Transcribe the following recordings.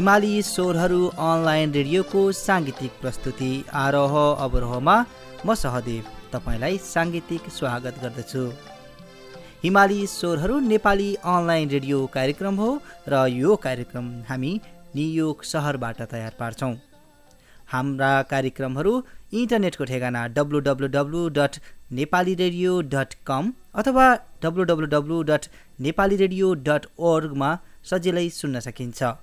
हिमाली स्वरहरू अनलाइन रेडियोको साङ्गीतिक प्रस्तुति आरोह अवरोहमा म सहदेव तपाईँलाई साङ्गीतिक स्वागत गर्दछु। हिमाली स्वरहरू नेपाली अनलाइन रेडियो कार्यक्रम हो र यो कार्यक्रम हामी न्युयोर्क सहरबाट तयार पार्छौँ। हाम्रा कार्यक्रमहरू इन्टरनेटको ठेगाना W W W dot Nepali radio dot com अथवा W W W dot Nepali radio dot ओर्गमा सजिलै सुन्न सकिन्छ।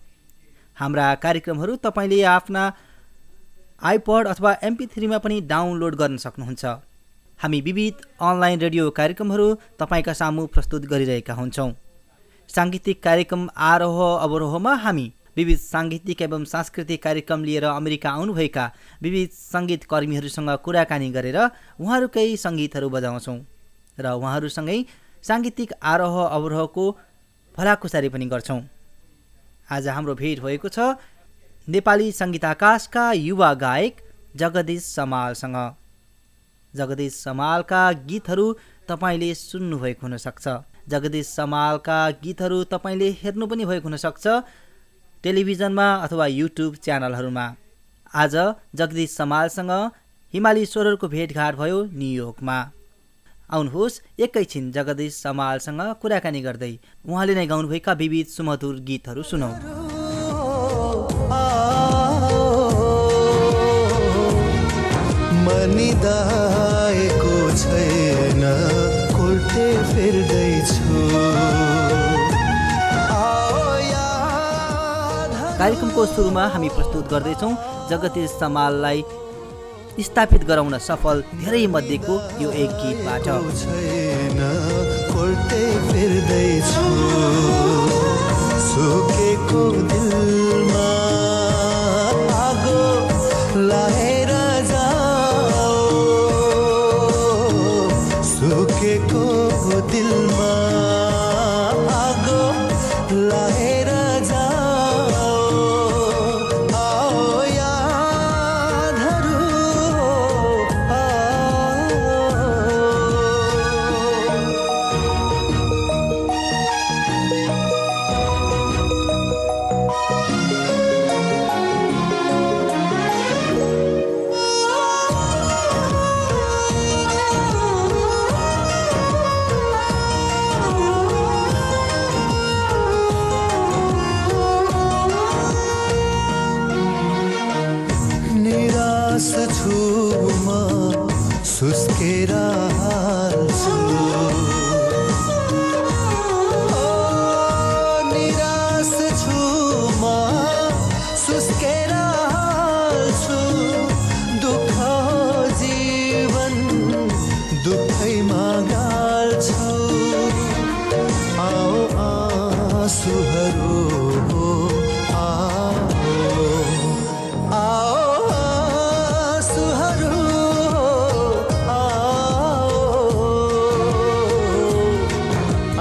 हाम्रा कार्यक्रमहरू तपाईँले आफ्ना आइपड अथवा एमपी थ्रीमा पनि डाउनलोड गर्न सक्नुहुन्छ। हामी विविध अनलाइन रेडियो कार्यक्रमहरू तपाईँका सामु प्रस्तुत गरिरहेका हुन्छौँ। साङ्गीतिक कार्यक्रम आरोह अवरोहमा हामी विविध साङ्गीतिक एवं सांस्कृतिक कार्यक्रम लिएर अमेरिका आउनुभएका विविध सङ्गीत कर्मीहरूसँग कुराकानी गरेर उहाँहरूकै सङ्गीतहरू बजाउँछौँ र उहाँहरूसँगै साङ्गीतिक आरोह अवरोहको भलाकुसारी पनि गर्छौँ। आज हाम्रो भेट भएको छ नेपाली सङ्गीत आकाशका युवा गायक जगदीश समालसँग। जगदीश समालका गीतहरू तपाईँले सुन्नुभएको हुनसक्छ। जगदीश समालका गीतहरू तपाईँले हेर्नु पनि भएको हुनसक्छ टेलिभिजनमा अथवा युट्युब च्यानलहरूमा। आज जगदीश समालसँग हिमाली स्वरहरूको भेटघाट भयो न्युयोर्कमा। आउनुहोस् एकैछिन जगदीश समालसँग कुराकानी गर्दै उहाँले नै गाउनुभएका विविध सुमधुर गीतहरू सुनौ। मनिदाएको छैन कोल्टे फेर्दैछु। कार्यक्रमको सुरुमा हामी प्रस्तुत गर्दैछौँ जगदीश समाललाई स्थापित गराउन सफल धेरै मध्येको यो एक गीतबाट। सुकेको दिलमा आगो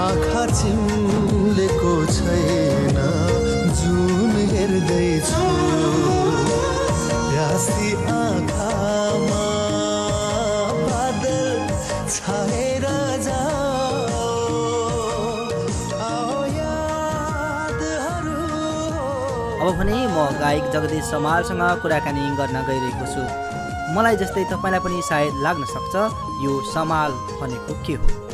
आँखा चिम्लेको छैन जुन हेर्दैछु। प्यासी आँखामा बादल छाएर अब भने म गायक जगदीश समालसँग कुराकानी गर्न गइरहेको छु। मलाई जस्तै तपाईँलाई पनि सायद लाग्न सक्छ यो समाल भनेको के हो?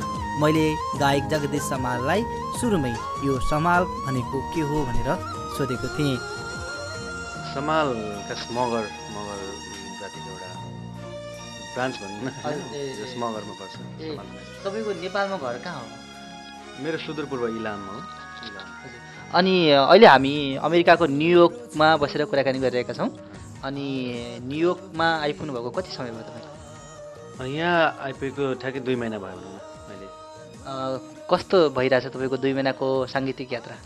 मैले गायक जगदीश समाललाई सुरुमै यो समाल भनेको के हो भनेर सोधेको थिएँ। समालका मगर मगर जातिको एउटा ब्रान्च भनौँ न। हजुर, ए, ए, जस मगरमा पर्छ समाल तपाईँको नेपालमा घर कहाँ हो? मेरो सुदूरपूर्व इलाम हो। इलाम। अनि अहिले हामी अमेरिकाको न्युयोर्कमा बसेर कुराकानी गरिरहेका छौँ। अनि न्युयोर्कमा आइपुग्नु भएको कति समय भयो तपाईँ? यहाँ आइपुगेको ठ्याक्कै दुई महिना भयो कस्तो भइरहेछ तपाईँको दुई महिनाको साङ्गीतिक यात्रा?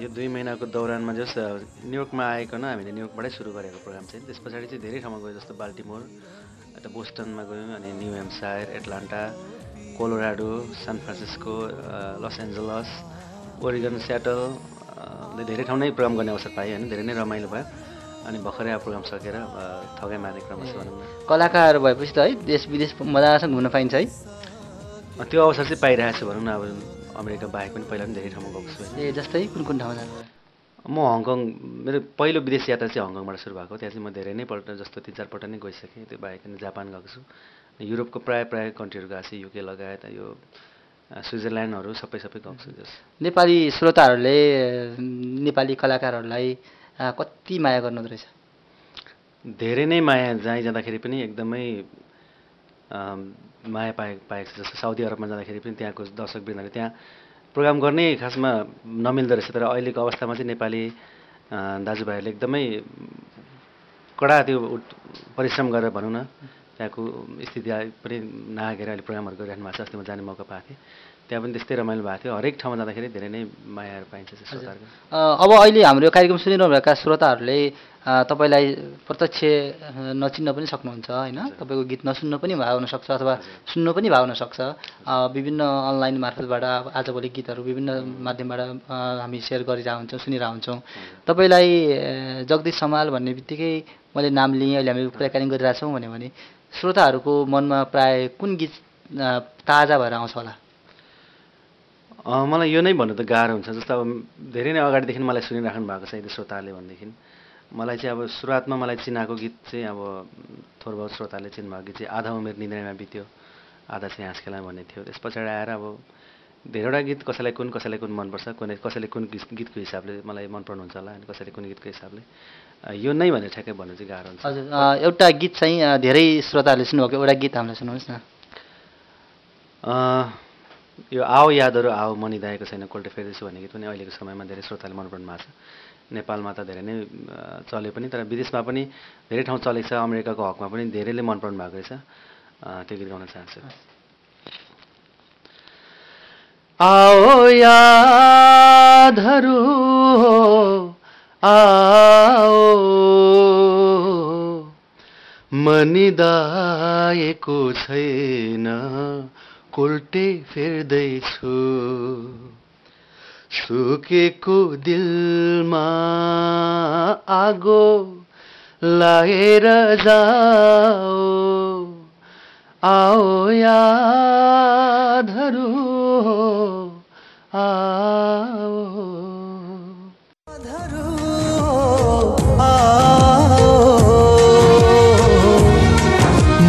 यो दुई महिनाको दौरानमा जस न्युयोर्कमा आइकन हामीले न्युयोर्कबाटै सुरु गरेको प्रोग्राम चाहिँ। त्यस पछाडि चाहिँ धेरै ठाउँमा गयो जस्तो बाल्टिमोर यता बोस्टनमा गयौँ अनि New Hampshire Atlanta Colorado San Francisco Los Angeles Oregon Seattle धेरै ठाउँ नै प्रोग्राम गर्ने अवसर पाएँ होइन। धेरै नै रमाइलो भयो। अनि भर्खरै अब प्रोग्राम सकेर थगाइ मार्ने क्रम छ भनौँ न कलाकार भएपछि त है देश विदेश मजासँग घुम्न पाइन्छ है। त्यो अवसर चाहिँ पाइरहेको छु भनौँ न अब अमेरिका बाहेक पनि पहिला पनि धेरै ठाउँमा गएको छु ए जस्तै कुन कुन ठाउँमा म हङकङ मेरो पहिलो विदेश यात्रा चाहिँ हङकङबाट सुरु भएको त्यहाँ चाहिँ म धेरै नै पल्ट जस्तो तिन चारपल्ट नै गइसकेँ। त्यो बाहेक अनि जापान गएको छु। युरोपको प्रायः प्रायः कन्ट्रीहरू गएको छु युके लगायत यो स्विजरल्यान्डहरू सबै सबै गएको छु जस नेपाली श्रोताहरूले नेपाली कलाकारहरूलाई कति माया गर्नुहुँदो रहेछ? धेरै नै माया जहीँ जाँदाखेरि पनि एकदमै माया पाए पाएको छु जस्तो साउदी अरबमा जाँदाखेरि पनि त्यहाँको दर्शकवृन्दले त्यहाँ प्रोग्राम गर्ने खासमा नमिल्दो रहेछ। तर अहिलेको अवस्थामा चाहिँ नेपाली दाजुभाइहरूले एकदमै कडा त्यो परिश्रम गरेर भनौँ न त्यहाँको स्थिति पनि नआगेर अहिले प्रोग्रामहरू गरिराख्नु भएको छ अस्ति म जाने मौका पाएको थिएँ। त्यहाँ पनि त्यस्तै रमाइलो भएको थियो। हरेक ठाउँमा जाँदाखेरि धेरै नै मायाहरू पाइन्छ अब अहिले हाम्रो यो कार्यक्रम सुनिरहनुभएका श्रोताहरूले तपाईँलाई प्रत्यक्ष नचिन्न पनि सक्नुहुन्छ होइन? तपाईँको गीत नसुन्न पनि भए हुनसक्छ अथवा सुन्नु पनि भए हुनसक्छ। विभिन्न अनलाइन मार्फतबाट आजभोलि गीतहरू विभिन्न माध्यमबाट हामी सेयर गरिरहेको हुन्छौँ सुनिरहेको हुन्छौँ तपाईँलाई जगदीश समाल भन्ने बित्तिकै मैले नाम लिएँ अहिले हामी कुराकानी गरिरहेछौँ भन्यो भने श्रोताहरूको मनमा प्राय कुन गीत ताजा भएर आउँछ होला? मलाई यो नै भन्नु त गाह्रो हुन्छ जस्तो अब धेरै नै अगाडिदेखि मलाई सुनिराख्नु भएको छ यदि श्रोताले भनेदेखि। मलाई चाहिँ अब सुरुवातमा मलाई चिनाएको गीत चाहिँ अब थोर बहुत श्रोताले चिन्नुभएको गीत चाहिँ आधा उमेर निन्द्रामा बित्यो आधा चाहिँ हाँस भन्ने थियो। त्यस पछाडि आएर अब धेरैवटा गीत कसैलाई कुन कसैलाई कुन मनपर्छ कुनै कसैले कुन गीत- गीतको हिसाबले मलाई मन पर्नुहुन्छ होला अनि कसैले कुन गीतको हिसाबले। यो नै भनेर ठ्याक्कै भन्नु चाहिँ गाह्रो हुन्छ। हजुर एउटा गीत चाहिँ धेरै श्रोताहरूले सुन्नुभएको एउटा गीत हामीलाई सुनाउनुहोस् न। यो आओ यादहरू आओ मनिदाएको छैन कोल्टे फेर्दैछु भन्ने गीत पनि अहिलेको समयमा धेरै श्रोताले मन पराउनु भएको छ नेपालमा त धेरै नै अँ, चल्यो पनि तर विदेशमा पनि धेरै ठाउँ चलेको छ अमेरिकाको हकमा पनि धेरैले मन पराउनु भएको रहेछ त्यो गीत गाउन चाहन्छु। आओ यादहरू आओ मनिदाएको छैन। कोल्टे फेर्दैछु सुकेको दिलमा आगो लागेर जाओ आओ यादहरू आओ धरू आओ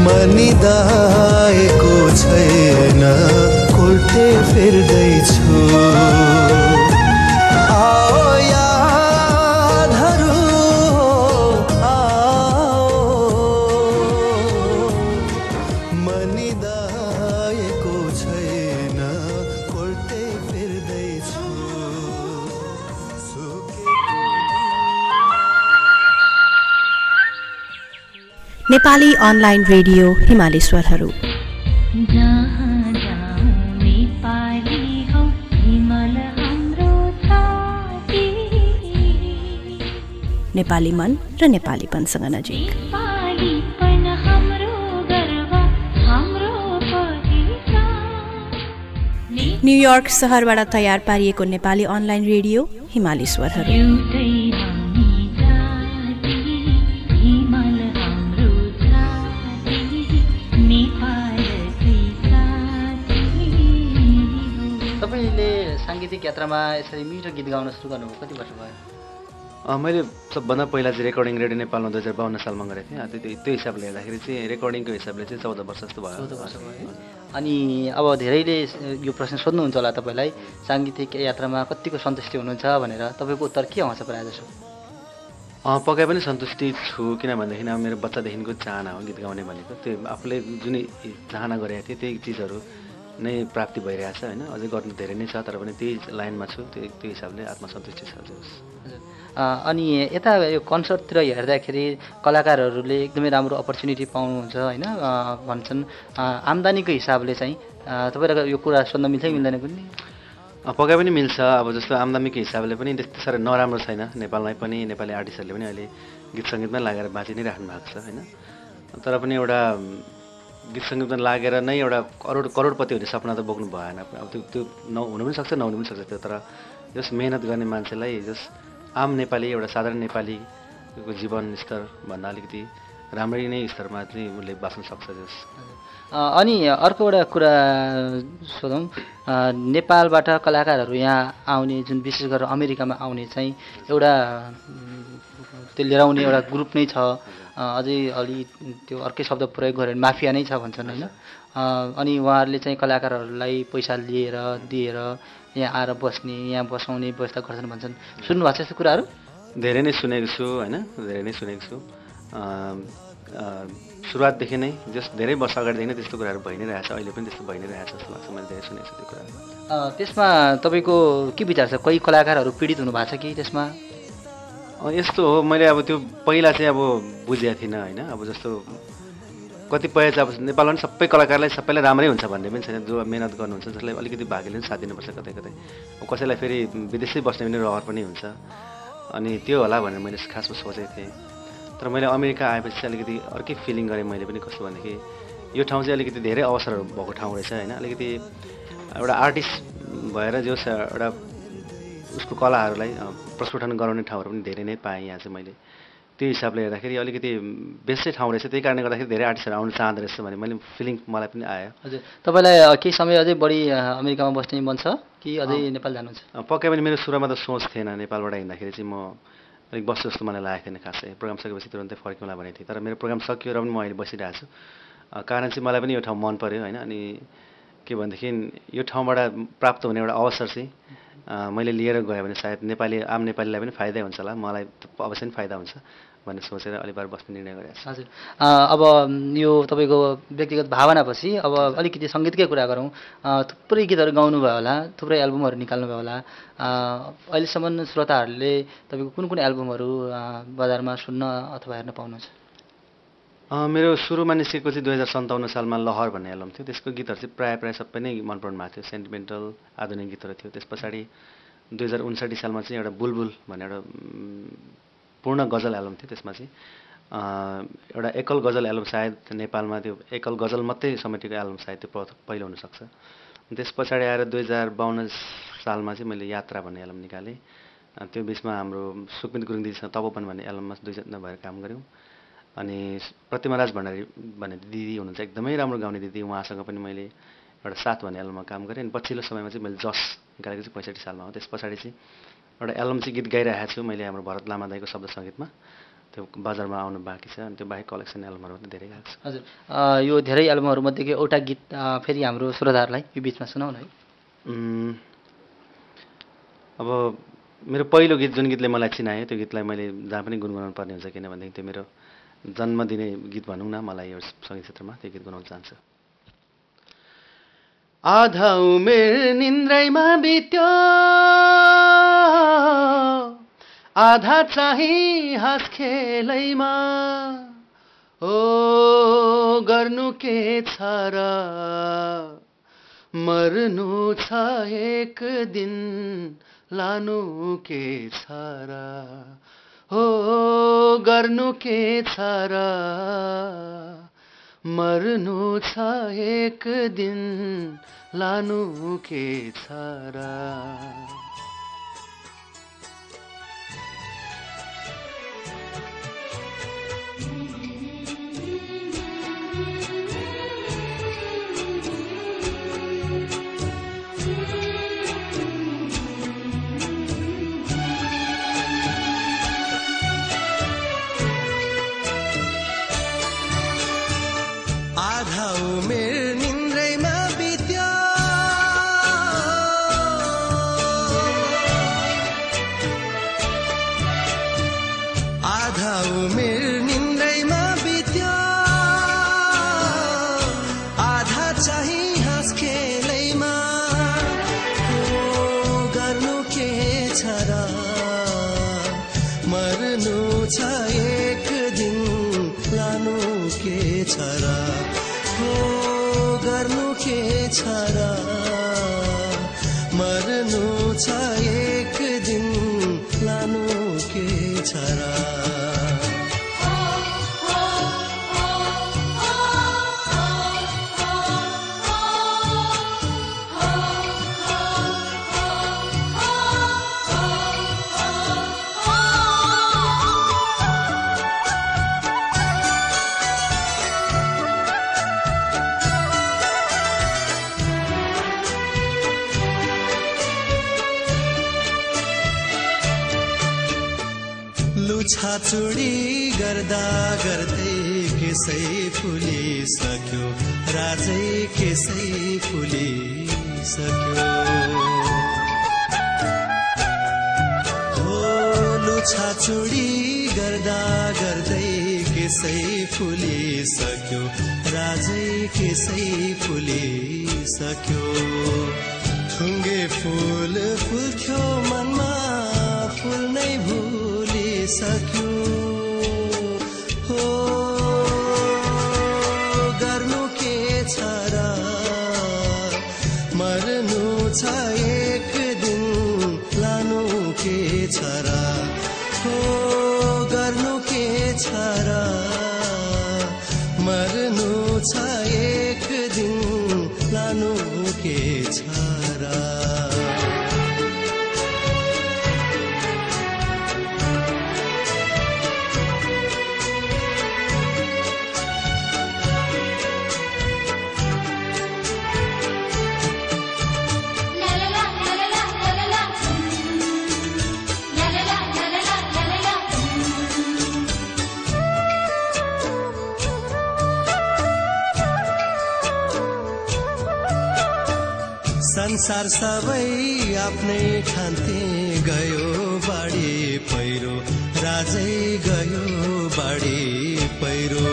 मनिदाएको छैन कोल्टे फेर्दैछु। आओ यादहरू आओ। मनिदाएको छैन कोल्टे फेर्दैछु। सुके नेपाली अनलाइन रेडियो हिमाली स्वरहरू नेपाली मन र नेपालीपनसँग नजिक। नेपालीपन हाम्रो गर्व हाम्रो पहिचान न्युयोर्क सहरबाट तयार पारिएको नेपाली अनलाइन रेडियो हिमाली स्वरहरू। तपाईँले साङ्गीतिक यात्रामा यसरी मिठो गीत गाउन सुरु गर्नुभयो कति वर्ष भयो? मैले सबभन्दा पहिला चाहिँ रेकर्डिङ रेडियो नेपालमा दुई हजार बाहन्न सालमा गरेको थिएँ। त्यो त्यो हिसाबले हेर्दाखेरि चाहिँ रेकर्डिङको हिसाबले चाहिँ चौध वर्ष जस्तो भयो। चौध वर्ष भयो। है अनि अब धेरैले यो प्रश्न सोध्नुहुन्छ होला तपाईँलाई साङ्गीतिक यात्रामा कतिको सन्तुष्टि हुनुहुन्छ भनेर। तपाईँको उत्तर के आउँछ प्रायः जसो? पक्कै पनि सन्तुष्टि छु किनभनेदेखि अब मेरो बच्चादेखिको चाहना हो गीत गाउने भनेको। त्यो आफूले जुन चाहना गरेको थिएँ त्यही चिजहरू नै प्राप्ति भइरहेछ होइन? अझै गर्नु धेरै नै छ तर पनि त्यही लाइनमा छु त्यो त्यो हिसाबले आत्मसन्तुष्टि छ हजुर। अनि यता यो कन्सर्टतिर हेर्दाखेरि कलाकारहरूले एकदमै राम्रो अपर्च्युनिटी पाउनुहुन्छ होइन? भन्छन्। आम्दानीको हिसाबले चाहिँ तपाईँलाई यो कुरा सोध्न मिल्छ कि मिल्दैन पनि पक्कै पनि मिल्छ। अब जस्तो आम्दामीको हिसाबले पनि त्यस्तो साह्रो नराम्रो छैन। नेपालमै पनि नेपाली आर्टिस्टहरूले पनि अहिले गीत सङ्गीतमै लागेर बाँचि नै राख्नु भएको छ होइन? तर पनि एउटा गीत सङ्गीतमा लागेर नै एउटा करोड करोडपति हुने सपना त बोक्नु भएन। अब त्यो त्यो नहुनु पनि सक्छ नहुनु पनि सक्छ त्यो। तर जस मेहनत गर्ने मान्छेलाई जस आम नेपाली एउटा साधारण नेपालीको जीवन स्तर भन्दा अलिकति राम्रै नै स्तरमा चाहिँ उसले बाँच्न सक्छ जस। अनि अर्को एउटा कुरा सोधौँ। नेपालबाट कलाकारहरू यहाँ आउने जुन विशेष गरेर अमेरिकामा आउने चाहिँ एउटा त्यो लिएर आउने एउटा ग्रुप नै छ। अझै अलि त्यो अर्कै शब्द प्रयोग गरेर माफिया नै छ भन्छन् होइन? अनि उहाँहरूले चाहिँ कलाकारहरूलाई पैसा लिएर दिएर यहाँ आएर बस्ने यहाँ बसाउने व्यवस्था गर्छन् भन्छन्। सुन्नुभएको छ यस्तो कुराहरू? धेरै नै सुनेको छु होइन? धेरै नै सुनेको छु। सुरुवातदेखि नै जस धेरै वर्ष अगाडिदेखि नै त्यस्तो कुराहरू भइ नै रहेछ अहिले पनि त्यस्तो भइ नै रहेछ जस्तो लाग्छ मैले धेरै सुनेको छु त्यो कुराहरू। त्यसमा तपाईँको के विचार छ? कोही कलाकारहरू पीडित हुनु भएको छ कि त्यसमा? यस्तो हो मैले अब त्यो पहिला चाहिँ अब बुझेको थिइनँ होइन? अब जस्तो कतिपय चाहिँ अब नेपालमा पनि सबै कलाकारलाई सबैलाई राम्रै हुन्छ भन्ने पनि छैन। जो मिहिनेत गर्नुहुन्छ जसलाई अलिकति भाग्यले पनि साथ दिनुपर्छ कतै कतै। कसैलाई फेरि विदेशै बस्ने पनि रहर पनि हुन्छ। अनि त्यो होला भनेर मैले खासमा सोचेको थिएँ। तर मैले अमेरिका आएपछि चाहिँ अलिकति अर्कै फिलिङ गरेँ मैले पनि कस्तो भनेदेखि यो ठाउँ चाहिँ अलिकति धेरै अवसरहरू भएको ठाउँ रहेछ होइन। अलिकति एउटा आर्टिस्ट भएर जो एउटा उसको कलाहरूलाई प्रस्फुटन गराउने ठाउँहरू पनि धेरै नै पाएँ यहाँ चाहिँ मैले। त्यो हिसाबले हेर्दाखेरि अलिकति बेस्टै ठाउँ रहेछ। त्यही कारणले गर्दाखेरि धेरै आर्टिस्टहरू आउनु चाहँदो रहेछ भने मैले फिलिङ मलाई पनि आयो। हजुर। तपाईँलाई केही समय अझै बढी अमेरिकामा बस्ने मन छ? कि अझै नेपाल जानुहुन्छ? पक्कै पनि मेरो सुरुमा त सोच थिएन नेपालबाट हिँड्दाखेरि चाहिँ म अलिक बस्छु जस्तो मलाई लागेको थिएन खासै। प्रोग्राम सकेपछि तुरन्तै फर्किउँला भनेको थिएँ। तर मेरो प्रोग्राम सकियो र पनि म अहिले बसिरहेको छु। कारण चाहिँ मलाई पनि यो ठाउँ मन पऱ्यो होइन? अनि के भनेदेखि यो ठाउँबाट प्राप्त हुने एउटा अवसर चाहिँ मैले लिएर गएँ भने सायद नेपाली आम नेपालीलाई पनि फाइदै हुन्छ होला। मलाई अवश्य पनि फाइदा हुन्छ। भन्ने सोचेर अलिबार बस्ने निर्णय गरेको छु हजुर। अब यो तपाईँको व्यक्तिगत भावनापछि अब अलिकति सङ्गीतकै कुरा गरौँ। थुप्रै गीतहरू गाउनुभयो होला थुप्रै एल्बमहरू निकाल्नुभयो होला। अहिलेसम्म श्रोताहरूले तपाईँको कुन कुन एल्बमहरू बजारमा सुन्न अथवा हेर्न पाउनुहुन्छ? मेरो सुरुमा निस्केको चाहिँ दुई हजार सन्ताउन्न सालमा लहर भन्ने एल्बम थियो। त्यसको गीतहरू चाहिँ प्रायः प्रायः सबै नै मन पराउनु भएको थियो। सेन्टिमेन्टल आधुनिक गीतहरू थियो। त्यस पछाडि दुई हजार उन्साठी सालमा चाहिँ एउटा बुलबुल भन्ने एउटा पूर्ण गजल एल्बम थियो त्यसमा चाहिँ। एउटा एकल गजल एल्बम सायद नेपालमा त्यो एकल गजल मात्रै समेटेको एल्बम सायद त्यो पहिलो हुनसक्छ। त्यस पछाडि आएर दुई हजार बाहन्न सालमा चाहिँ मैले यात्रा भन्ने एल्बम निकालेँ। त्यो बिचमा हाम्रो सुकमित गुरुङ दिदीसँग तपोवन भन्ने एल्बममा दुईजना भएर काम गऱ्यौँ। अनि प्रतिमा राज भण्डारी भन्ने दिदी हुनुहुन्छ एकदमै राम्रो गाउने दिदी। उहाँसँग पनि मैले एउटा साथ भन्ने एल्बममा काम गरेँ। अनि पछिल्लो समयमा चाहिँ मैले जस निकालेको चाहिँ पैँसठी सालमा हो। त्यस पछाडि चाहिँ एउटा एल्बम चाहिँ गीत गाइरहेको छु मैले हाम्रो भरत लामा दाईको शब्द सङ्गीतमा त्यो बजारमा आउनु बाँकी छ अनि त्यो बाहेक कलेक्सन एल्बमहरू पनि धेरै गाएको छु। हजुर। यो धेरै एल्बमहरूमध्येको एउटा गीत फेरि हाम्रो श्रोताहरूलाई यो बिचमा सुनाउन है। अब मेरो पहिलो गीत जुन गीतले मलाई चिनायो त्यो गीतलाई मैले जहाँ पनि गुनगुनाउनु पर्ने हुन्छ किनभनेदेखि त्यो मेरो जन्म दिने गीत भनौँ न मलाई यो सङ्गीत क्षेत्रमा त्यो गीत गुनाउन चाहन्छु। आधा उमेर निन्द्रैमा बित्यो। आधा चाहिँ हाँस खेलैमा ओ गर्नु के छ र मर्नु छ एक दिन लानु के छ र हो गर्नु के छ र मर्नु छ एक दिन लानु के छ र छ लुछाचुडी गर्दा गर्दै केसै फुलिसक्यो राजै केसै फुलिसक्यो। हो लुछाचुडी गर्दा गर्दै केसै फुलिसक्यो राजै केसै फुलिसक्यो। थुङ्गे फुल फुल्थ्यो मरनु संसार सबै आफ्नै ठान्थे गयो बाढी पहिरो। राजै गयो बाढी पहिरो।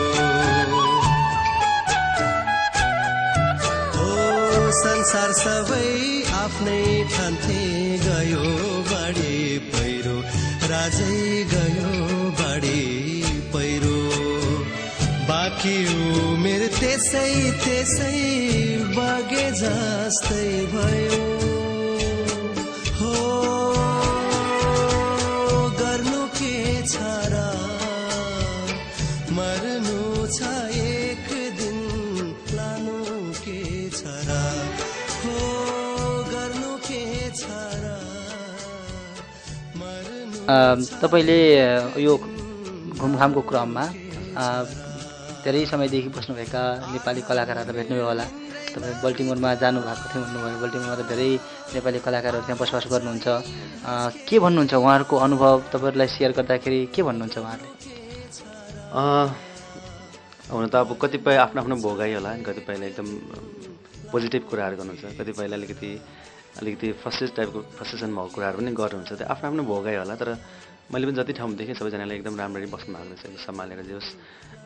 हो संसार सबै आफ्नै ठान्थे गयो बाढी पहिरो। राजै गयो बाढी पहिरो। बाँकी उमेर त्यसै त्यसै बगे जस्तै भयो। हो गर्नु के छ र? मर्नु छ एक दिन लानु के छ र? हो गर्नु के छ र? तपाईँले यो घुमघामको क्रममा धेरै समयदेखि बस्नुभएका नेपाली कलाकारहरूलाई भेट्नुभयो होला। तपाईँ बल्टिमोरमा जानुभएको थियो भन्नुभयो। बल्टिमोरमा त धेरै नेपाली कलाकारहरू त्यहाँ बसोबास गर्नुहुन्छ। के भन्नुहुन्छ? उहाँहरूको अनुभव तपाईँहरूलाई सेयर गर्दाखेरि के भन्नुहुन्छ उहाँहरूले? हुन त अब कतिपय आफ्नो आफ्नो भोगाइ होला कतिपयले एकदम पोजिटिभ कुराहरू गर्नुहुन्छ। कतिपयले अलिकति अलिकति फ्रस्ट्रेट टाइपको फ्रस्ट्रेसन भएको कुराहरू पनि गर्नुहुन्छ। त्यो आफ्नो आफ्नो भोगाइ होला तर मैले पनि जति ठाउँमा देखेँ सबैजनाले एकदम राम्ररी बस्नु भएको रहेछ। सम्हालेर जे होस्।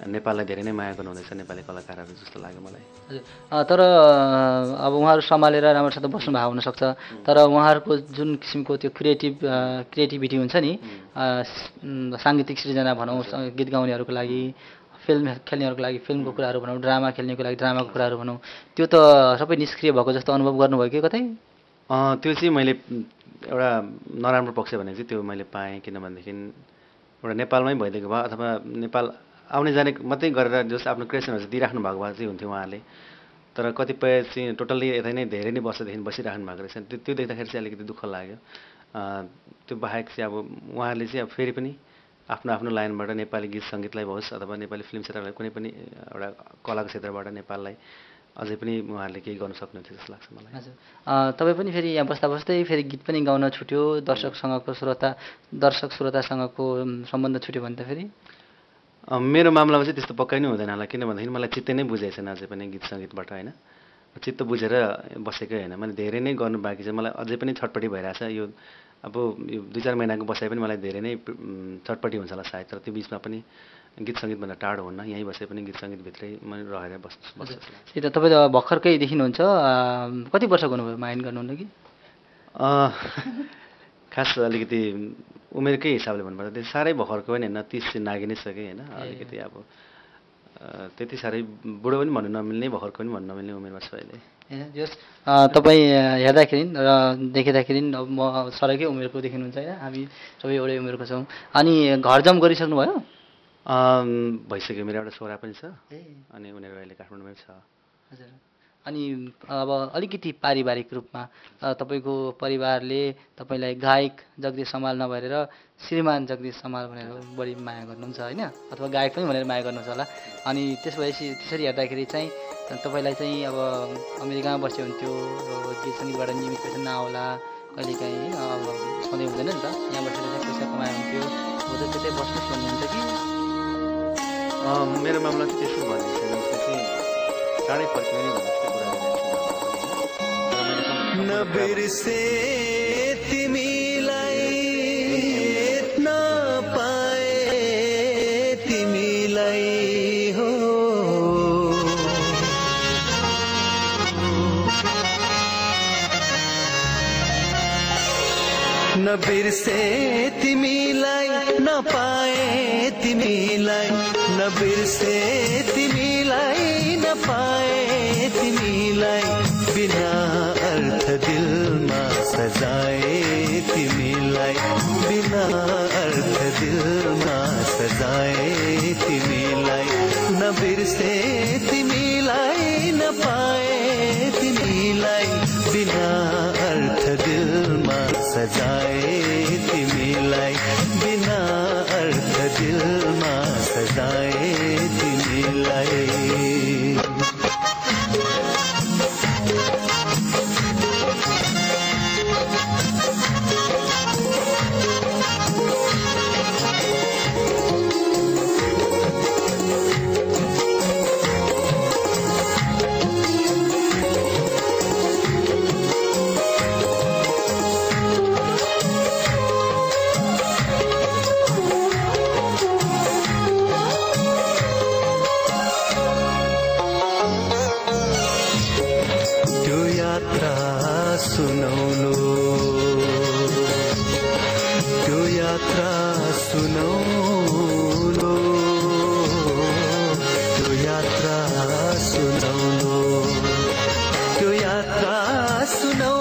नेपाललाई धेरै नै माया गर्नुहुँदैछ नेपाली कलाकारहरू जस्तो लाग्यो मलाई। हजुर। तर अब उहाँहरू सम्हालेर राम्रोसित बस्नु भएको हुनसक्छ। तर उहाँहरूको जुन किसिमको त्यो क्रिएटिभ क्रिएटिभिटी हुन्छ नि साङ्गीतिक सृजना भनौँ गीत गाउनेहरूको लागि फिल्म खेल्नेहरूको लागि फिल्मको कुराहरू भनौँ ड्रामा खेल्नेको लागि ड्रामाको कुराहरू भनौँ त्यो त सबै निष्क्रिय भएको जस्तो अनुभव गर्नुभयो कि कतै? त्यो चाहिँ मैले एउटा नराम्रो पक्ष भने चाहिँ त्यो मैले पाएँ किनभनेदेखि एउटा नेपालमै भइदिएको भए अथवा नेपाल आउने जाने मात्रै गरेर जस आफ्नो क्रिएसनहरू चाहिँ दिइराख्नु भएको भए चाहिँ हुन्थ्यो उहाँहरूले तर कतिपय चाहिँ टोटल्ली यतै नै धेरै नै वर्षदेखि बसिराख्नु भएको रहेछ। त्यो त्यो देख्दाखेरि चाहिँ अलिकति दुःख लाग्यो। त्यो बाहेक चाहिँ अब उहाँहरूले चाहिँ अब फेरि पनि आफ्नो आफ्नो लाइनबाट नेपाली गीत सङ्गीतलाई होस् अथवा नेपाली फिल्म क्षेत्रलाई कुनै पनि एउटा कलाको क्षेत्रबाट नेपाललाई अझै पनि उहाँहरूले केही गर्नु सक्नुहुन्थ्यो जस्तो लाग्छ मलाई। हजुर। तपाईँ पनि फेरि यहाँ बस्दा बस्दै फेरि गीत पनि गाउन छुट्यो। दर्शकसँगको श्रोता दर्शक श्रोतासँगको सम्बन्ध छुट्यो भने त फेरि? मेरो मामलामा चाहिँ त्यस्तो पक्कै नै हुँदैन होला किन भन्दाखेरि मलाई चित्तै नै बुझेको छैन अझै पनि गीत सङ्गीतबाट होइन? चित्त बुझेर बसेकै होइन मैले धेरै नै गर्नु बाँकी छ मलाई अझै पनि छटपट्टि भइरहेछ यो अब यो दुई चार महिनाको बसाइ पनि मलाई धेरै नै छटपट्टि हुन्छ होला सायद तर त्यो बिचमा पनि गीत सङ्गीतभन्दा टाढो हुन्न यहीँ बसे पनि गीत सङ्गीतभित्रै म रहेर बस् बस्छु त्यही त तपाईँ त भर्खरकै देखिनुहुन्छ कति वर्ष गर्नुभयो माइन्ड गर्नुहुन्न कि? खास अलिकति उमेरकै हिसाबले भन्नुपर्दा त्यो साह्रै भर्खरको पनि होइन तिस चाहिँ नागि नै सकेँ होइन अलिकति अब त्यति साह्रै बुढो पनि भन्नु नमिल्ने भर्खरको पनि भन्नु नमिल्ने उमेरमा छु अहिले। होइन जस तपाईँ हेर्दाखेरि र देखिँदाखेरि अब म सरकै उमेरको देखिनुहुन्छ होइन हामी सबै एउटै उमेरको छौँ। अनि घर जम गरिसक्नुभयो भइसक्यो मेरो एउटा छोरा पनि छ। अनि उनीहरू अहिले काठमाडौँमै छ। हजुर। अनि अब अलिकति पारिवारिक रूपमा तपाईँको परिवारले तपाईँलाई गायक जगदीश समाल नभएर श्रीमान जगदीश समाल भनेर बढी माया गर्नुहुन्छ होइन? अथवा गायक पनि भनेर माया गर्नुहुन्छ होला। अनि त्यस भएपछि त्यसरी हेर्दाखेरि चाहिँ तपाईँलाई चाहिँ अब अमेरिकामा बस्यो हुन्थ्यो गीत सङ्गीतबाट नियमित पैसा नआउला कहिलेकाहीँ अब सधैँ हुँदैन नि त। यहाँ बसेर चाहिँ पैसा कमायो हुन्थ्यो हो त त्यतै बस्नुहोस् भन्नुहुन्छ कि? मेरो मामला चाहिँ त्यसो भनेको छैन। उसले चाहिँ चाँडै मैले सम- न बिर्से तिमीलाई न पाए तिमीलाई हो। न बिर्से तिमीलाई न पाए तिमीलाई न दिलमा सुनौलो अनि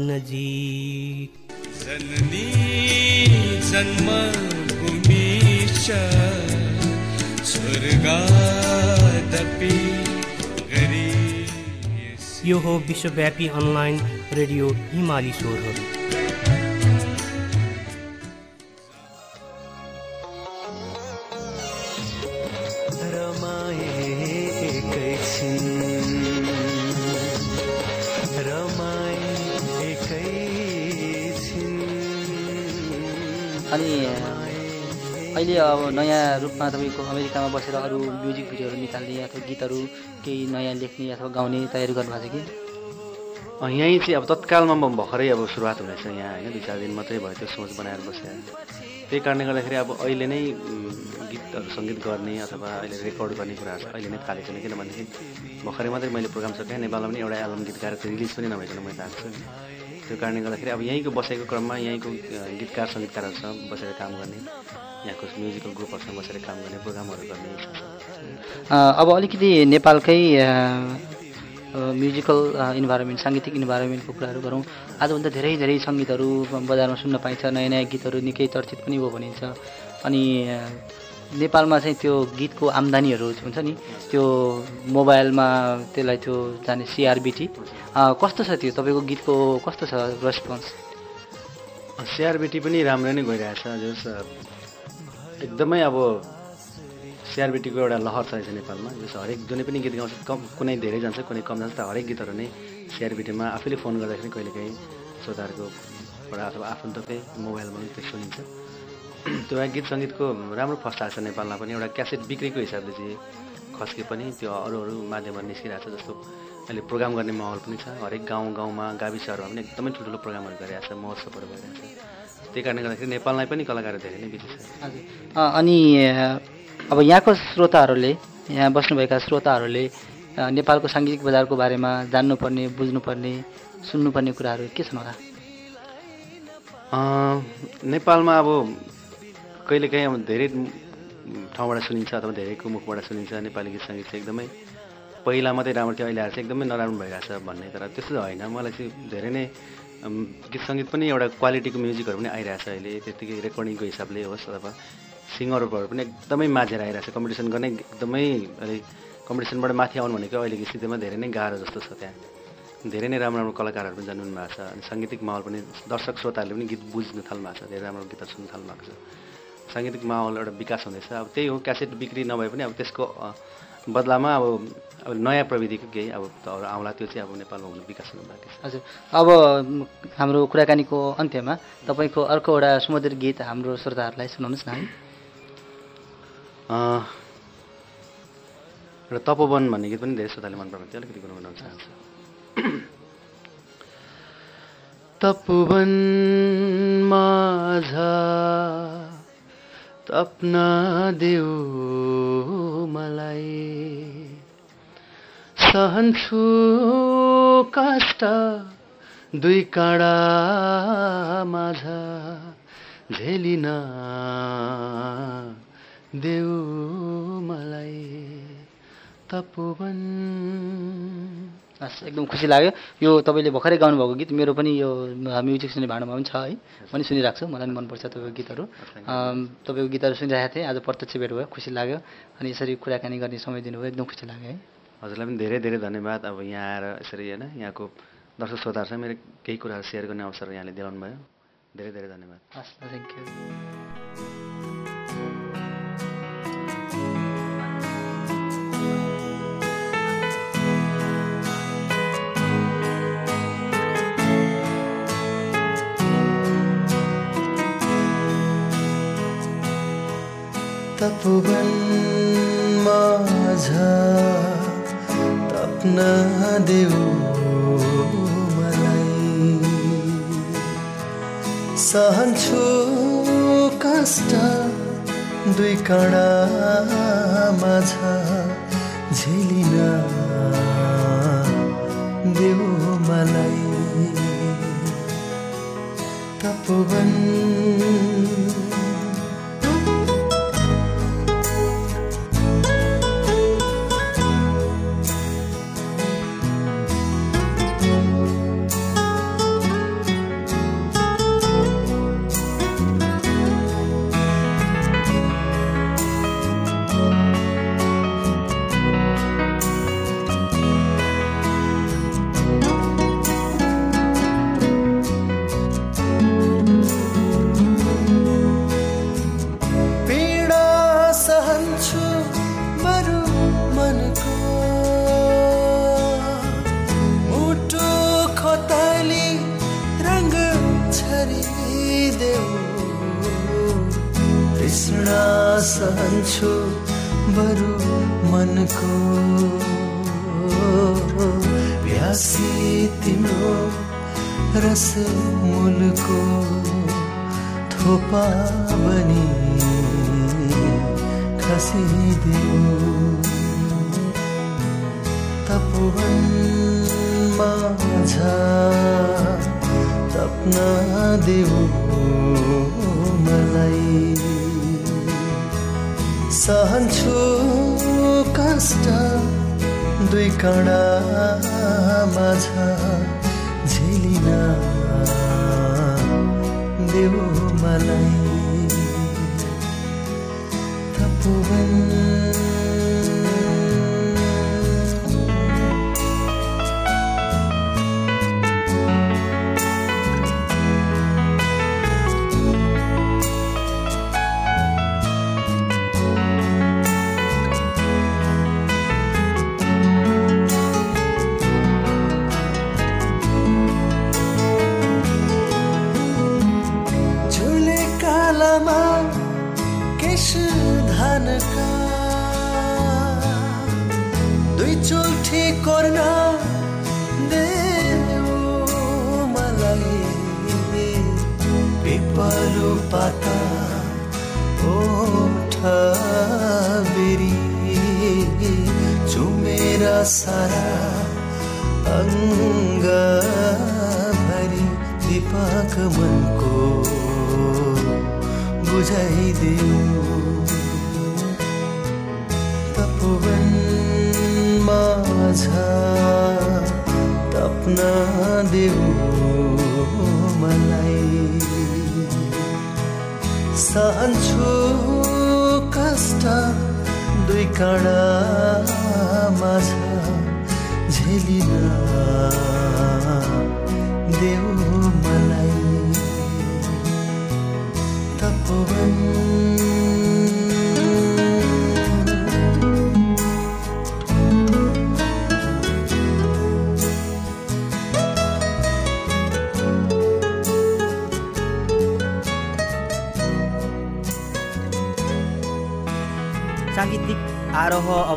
नजिक जननी जन्मभूमि स्वर्गादपि गरी यो हो विश्वव्यापी अनलाइन रेडियो हिमाली स्वरहरू। अनि अहिले अब नयाँ रूपमा तपाईँको अमेरिकामा बसेर अरू म्युजिक भिडियोहरू निकाल्ने अथवा गीतहरू केही नयाँ लेख्ने अथवा गाउने तयारी गर्नुभएको छ कि? यहीँ चाहिँ अब तत्कालमा म भर्खरै अब सुरुवात हुनेछ यहाँ होइन? दुई चार दिन मात्रै भयो त्यो सोच बनाएर बसेँ त्यही कारणले गर्दाखेरि अब अहिले नै गीतहरू सङ्गीत गर्ने अथवा अहिले रेकर्ड गर्ने कुराहरू अहिले नै थालेको छैन किनभनेदेखि भर्खरै मात्रै मैले प्रोग्राम सकेँ नेपालमा पनि एउटा एल्बम गीत गाएर रिलिज पनि नभइकन मैले आएको छु। त्यो कारणले गर्दाखेरि अब यहीँको बसेको क्रममा यहीँको गीतकार सङ्गीतकारहरूसँग बसेर काम गर्ने यहाँको म्युजिकल ग्रुपहरूसँग बसेर काम गर्ने प्रोग्रामहरू गर्ने। अब अलिकति नेपालकै म्युजिकल इन्भाइरोमेन्ट साङ्गीतिक इन्भाइरोमेन्टको कुराहरू गरौँ। आजभन्दा धेरै धेरै सङ्गीतहरू बजारमा सुन्न पाइन्छ नयाँ नयाँ गीतहरू निकै चर्चित पनि भयो भनिन्छ। अनि नेपालमा चाहिँ त्यो गीतको आम्दानीहरू हुन्छ नि त्यो मोबाइलमा त्यसलाई त्यो जाने सिआरबिटी कस्तो छ त्यो? तपाईँको गीतको कस्तो छ रेस्पोन्स सिआरबिटी पनि राम्रो नै गइरहेछ। जस एकदमै अब सिआरबिटीको एउटा लहर छ नेपालमा। जस हरेक जुनै पनि गीत गाउँछ कम कुनै धेरै जान्छ कुनै कम जान्छ हरेक गीतहरू नै सिआरबिटीमा आफैले फोन गर्दाखेरि कहिलेकाहीँ श्रोताहरूकोबाट अथवा आफन्तकै मोबाइलमा पनि त्यो सुनिन्छ। त्यो गीत सङ्गीतको राम्रो फस्टाएको छ नेपालमा पनि एउटा क्यासेट बिक्रीको हिसाबले चाहिँ खस्के पनि त्यो अरू अरू माध्यमबाट निस्किरहेको छ जस्तो अहिले प्रोग्राम गर्ने माहौल पनि छ। हरेक गाउँ गाउँमा गाविसहरूमा पनि एकदमै ठुल्ठुलो प्रोग्रामहरू गरिरहेको छ महोत्सवहरू भइरहेको छ त्यही कारणले गर्दाखेरि नेपाललाई पनि कलाकारहरू धेरै नै बेसी छ। अनि अब यहाँको श्रोताहरूले यहाँ बस्नुभएका श्रोताहरूले नेपालको साङ्गीतिक बजारको बारेमा जान्नुपर्ने बुझ्नुपर्ने सुन्नुपर्ने कुराहरू के छन् होला? नेपालमा अब कहिलेकाहीँ अब धेरै ठाउँबाट सुनिन्छ अथवा धेरैको मुखबाट सुनिन्छ नेपाली गीत सङ्गीत चाहिँ एकदमै पहिला मात्रै राम्रो थियो अहिले आएर चाहिँ एकदमै नराम्रो भइरहेछ भन्ने तर त्यस्तो होइन। मलाई चाहिँ धेरै नै गीत सङ्गीत पनि एउटा क्वालिटीको म्युजिकहरू पनि आइरहेछ अहिले। त्यत्तिकै रेकर्डिङको हिसाबले होस् अथवा सिङ्गरहरू पनि एकदमै माझेर आइरहेछ। कम्पिटिसन गर्ने एकदमै अहिले कम्पिटिसनबाट माथि आउनु भनेको अहिलेको स्थितिमा धेरै नै गाह्रो जस्तो छ त्यहाँ। धेरै नै राम्रो राम्रो कलाकारहरू पनि जन्मनु भएको छ। अनि साङ्गीतिक माहौल पनि दर्शक श्रोताहरूले पनि गीत बुझ्नु थाल्नु भएको छ। धेरै राम्रो गीतहरू सुन्नु थाल्नु भएको छ। साङ्गीतिक माहौल एउटा विकास हुँदैछ। अब त्यही हो क्यासेट बिक्री नभए पनि अब त्यसको बदलामा अब अब नयाँ प्रविधिको केही अब आउँला त्यो चाहिँ अब नेपालमा हुनु विकास हुनु बाँकी छ। हजुर। अब हाम्रो कुराकानीको अन्त्यमा तपाईँको अर्को एउटा सुमधुर गीत हाम्रो श्रोताहरूलाई सुनाउनुहोस् न है अँ, एउटा तपोवन भन्ने गीत पनि धेरै श्रोताले मन पराउँछ अलिकति गुनगुनाउन चाहन्छु। तपोवन माझ तप्न देऊ मलाई। सहन्छु कष्ट दुई काँडा माझ झेलिन देऊ मलाई। तपोवन हस् एकदम खुसी लाग्यो। यो तपाईँले भर्खरै गाउनुभएको गीत मेरो पनि यो म्युजिक सुन्ने भाँडोमा पनि छ है। पनि सुनिरहेको छु मलाई पनि मनपर्छ तपाईँको गीतहरू। तपाईँको गीतहरू सुनिरहेको थिएँ आज प्रत्यक्ष भेट भयो खुसी लाग्यो। अनि यसरी कुराकानी गर्ने समय दिनुभयो एकदम खुसी लाग्यो है। हजुरलाई पनि धेरै धेरै धन्यवाद। अब यहाँ आएर यसरी होइन यहाँको दर्शक श्रोताहरूसँग मेरो केही कुराहरू सेयर गर्ने अवसर यहाँले दिलाउनु भयो धेरै धेरै धन्यवाद। हस् थ्याङ्क यू। तपोवन माझ तप्न देऊ मलाई। सहन्छु कष्ट दुई काँडा माझ झेलिन देऊ मलाई। तपोवन मुलको थोपा बनी खसिदेऊ तपोवन माझ तप्न देऊ मलाई। सहन्छु कष्ट दुई कणा माझ। देऊ मलाई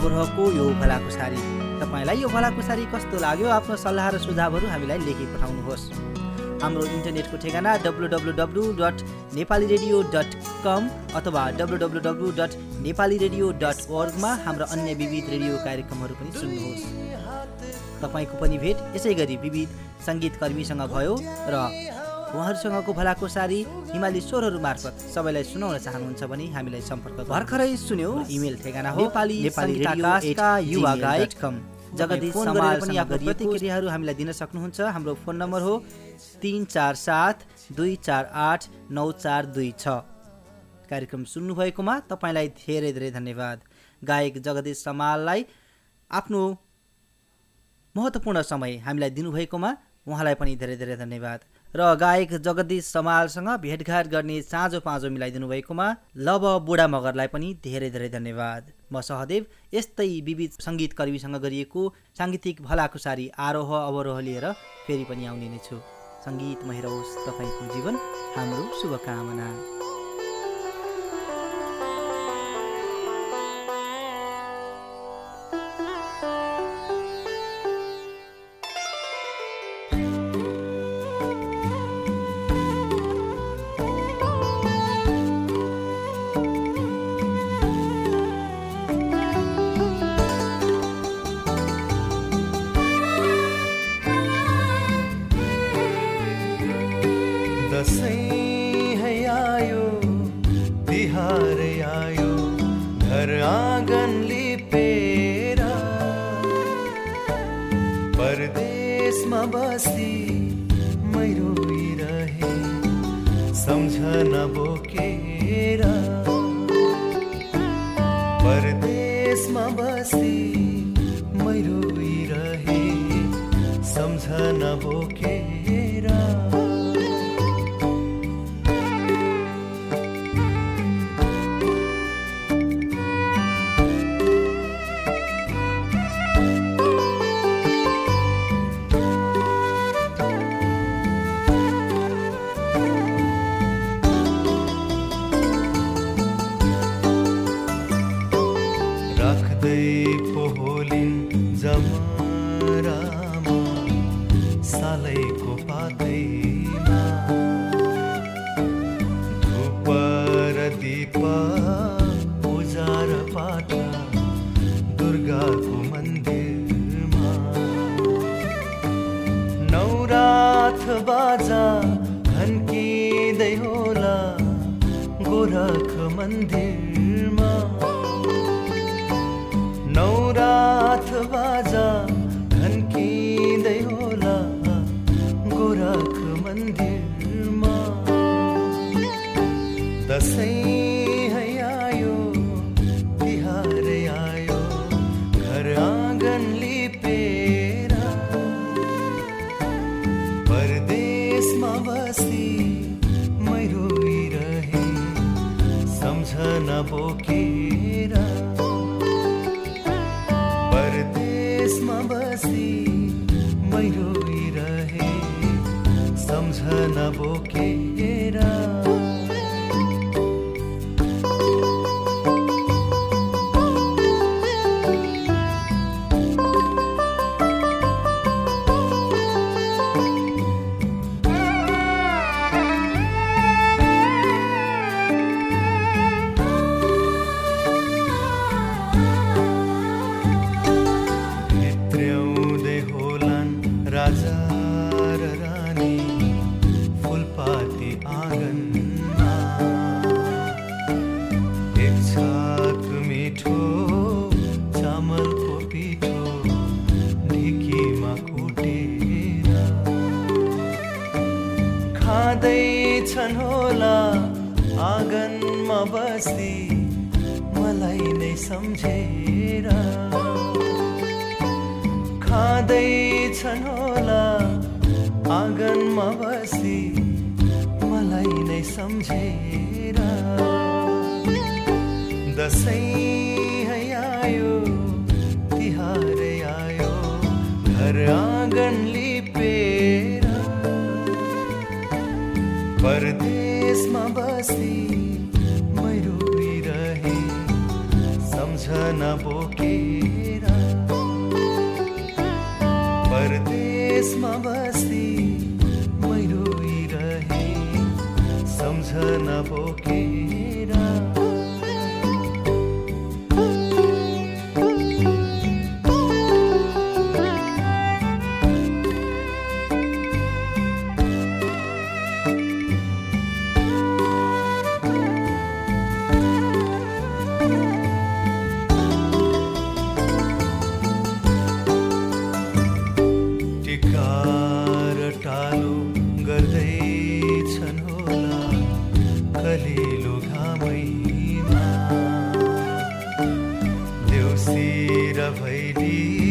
अवरोहको यो भलाकुसारी तपाईँलाई यो भलाकुसारी कस्तो लाग्यो? आफ्नो सल्लाह र सुझावहरू हामीलाई लेखी पठाउनुहोस्। हाम्रो इन्टरनेटको ठेगाना W W W dot Nepali radio dot com अथवा W W W dot Nepali radio dot ओर्गमा हाम्रा अन्य विविध रेडियो कार्यक्रमहरू पनि सुन्नुहोस्। तपाईँको पनि भेट यसै गरी विविध सङ्गीतकर्मीसँग भयो र उहाँहरूसँगको भलाकुसारी हिमाली स्वरहरू मार्फत सबैलाई सुनाउन चाहनुहुन्छ भने हामीलाई सम्पर्क भर्खरै सुन्यो। इमेल ठेगाना हो। नेपाली नेपाली युवा गायक। जगदीश गरेर पनि आफ्नो प्रतिक्रियाहरू हामीलाई दिन सक्नुहुन्छ हाम्रो फोन नम्बर हो तिन चार सात दुई चार आठ नौ चार दुई छ। कार्यक्रम सुन्नुभएकोमा तपाईँलाई धेरै धेरै धन्यवाद। गायक जगदीश समाललाई आफ्नो महत्त्वपूर्ण समय हामीलाई दिनुभएकोमा उहाँलाई पनि धेरै धेरै धन्यवाद। र गायक जगदीश समालसँग भेटघाट गर्ने साँझो पाँचो मिलाइदिनु भएकोमा लव बुढा मगरलाई पनि धेरै धेरै धन्यवाद। म सहदेव यस्तै विविध सङ्गीत कर्मीसँग गरिएको साङ्गीतिक भलाकुसारी आरोह अवरोह लिएर फेरि पनि आउने नै छु। रहोस् तपाईँको जीवन हाम्रो शुभकामना। सम्झना बोकेर suddenly खाँदैछन् होला। आँगनमा बसी मलाई नै सम्झेर। दसैँ आयो तिहार आयो घर आँगन लिपेर। परदेशमा बसी বোকে देउसी र भैली।